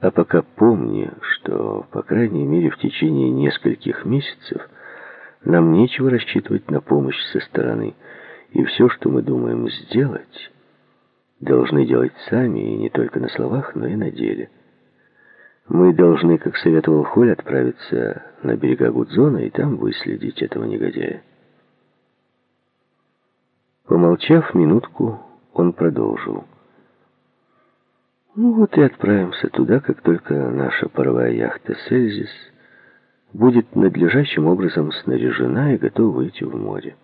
А пока помни, что, по крайней мере, в течение нескольких месяцев нам нечего рассчитывать на помощь со стороны, и все, что мы думаем сделать, должны делать сами, и не только на словах, но и на деле. Мы должны, как советовал Холь, отправиться на берега Гудзона и там выследить этого негодяя. Помолчав минутку, он продолжил. Ну вот и отправимся туда, как только наша паровая яхта «Сельзис» будет надлежащим образом снаряжена и готова выйти в море.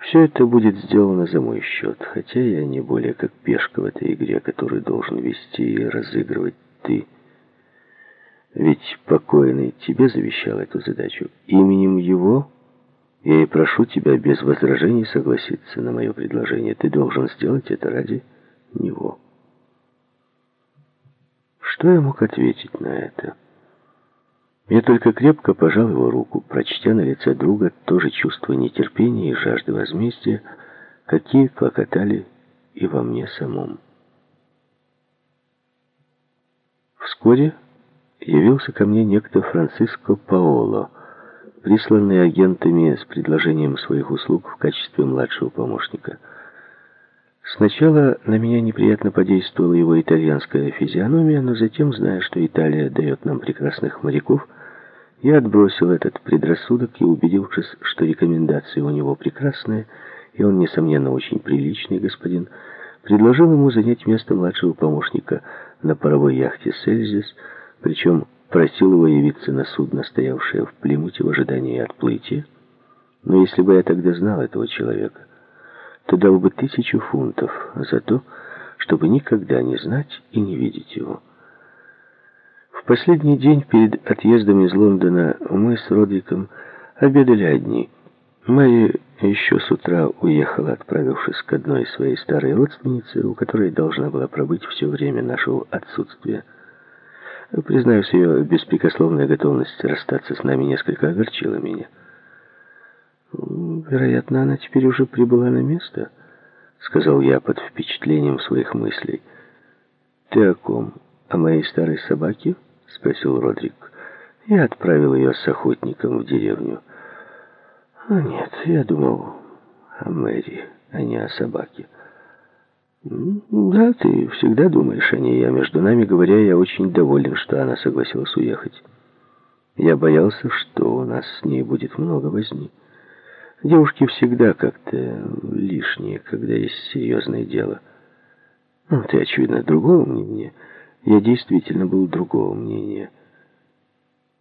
Все это будет сделано за мой счет, хотя я не более как пешка в этой игре, которую должен вести и разыгрывать ты. Ведь покойный тебе завещал эту задачу. Именем его я и прошу тебя без возражений согласиться на мое предложение. Ты должен сделать это ради него. Что я мог ответить на это? Я только крепко пожал его руку, прочтя на лице друга то же чувство нетерпения и жажды возмездия, какие клокотали и во мне самом. Вскоре явился ко мне некто Франциско Паоло, присланный агентами с предложением своих услуг в качестве младшего помощника. Сначала на меня неприятно подействовала его итальянская физиономия, но затем, зная, что Италия дает нам прекрасных моряков, я отбросил этот предрассудок и, убедившись, что рекомендации у него прекрасные, и он, несомненно, очень приличный господин, предложил ему занять место младшего помощника на паровой яхте «Сельзис», причем просил его явиться на судно, стоявшее в Плимуте в ожидании отплытия. Но если бы я тогда знал этого человека, то дал бы тысячу фунтов за то, чтобы никогда не знать и не видеть его. В последний день перед отъездом из Лондона мы с Родриком обедали одни. Мэри еще с утра уехала, отправившись к одной своей старой родственнице, у которой должна была пробыть все время нашего отсутствия. Признаюсь, ее беспрекословная готовность расстаться с нами несколько огорчила меня. «Вероятно, она теперь уже прибыла на место», — сказал я под впечатлением своих мыслей. «Ты о ком? О моей старой собаке?» — спросил Родрик. Я отправил ее с охотником в деревню. «А нет, я думал о Мэри, а не о собаке». «Да, ты всегда думаешь о ней, а между нами говоря, я очень доволен, что она согласилась уехать. Я боялся, что у нас с ней будет много возни. Девушки всегда как-то лишние, когда есть серьезное дело. Ну, ты, очевидно, другого мнения. Я действительно был другого мнения.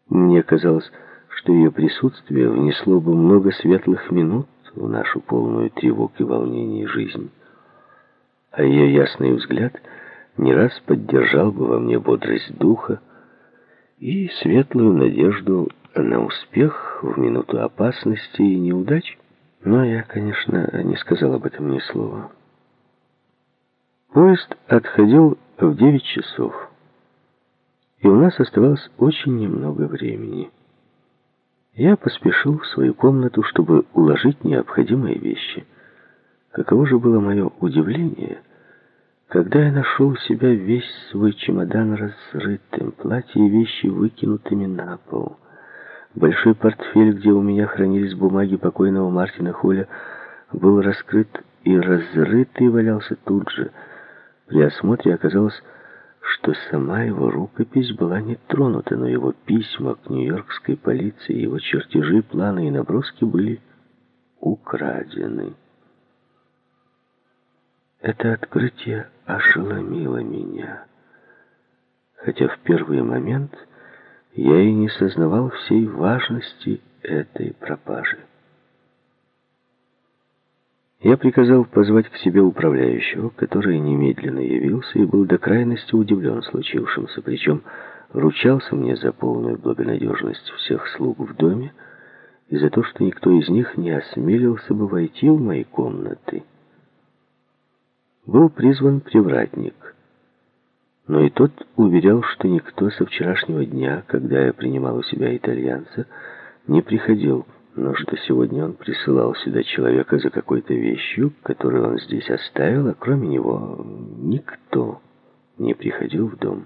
Мне казалось, что ее присутствие внесло бы много светлых минут в нашу полную тревог и волнений жизнь» а ее ясный взгляд не раз поддержал бы во мне бодрость духа и светлую надежду на успех в минуту опасности и неудач. Но я, конечно, не сказал об этом ни слова. Поезд отходил в девять часов, и у нас оставалось очень немного времени. Я поспешил в свою комнату, чтобы уложить необходимые вещи — Каково же было мое удивление, когда я нашел себя весь свой чемодан разрытым, платье и вещи выкинутыми на пол. Большой портфель, где у меня хранились бумаги покойного Мартина Холля, был раскрыт и разрытый валялся тут же. При осмотре оказалось, что сама его рукопись была не тронута, но его письма к нью-йоркской полиции, его чертежи, планы и наброски были украдены. Это открытие ошеломило меня. Хотя в первый момент я и не сознавал всей важности этой пропажи. Я приказал позвать к себе управляющего, который немедленно явился и был до крайности удивлен случившимся, причем ручался мне за полную благонадежность всех слуг в доме и за то, что никто из них не осмелился бы войти в мои комнаты был призван привратник. Но и тот уверял, что никто со вчерашнего дня, когда я принимал у себя итальянца, не приходил, но что сегодня он присылал сюда человека за какой-то вещью, которую он здесь оставил, а кроме него никто не приходил в дом.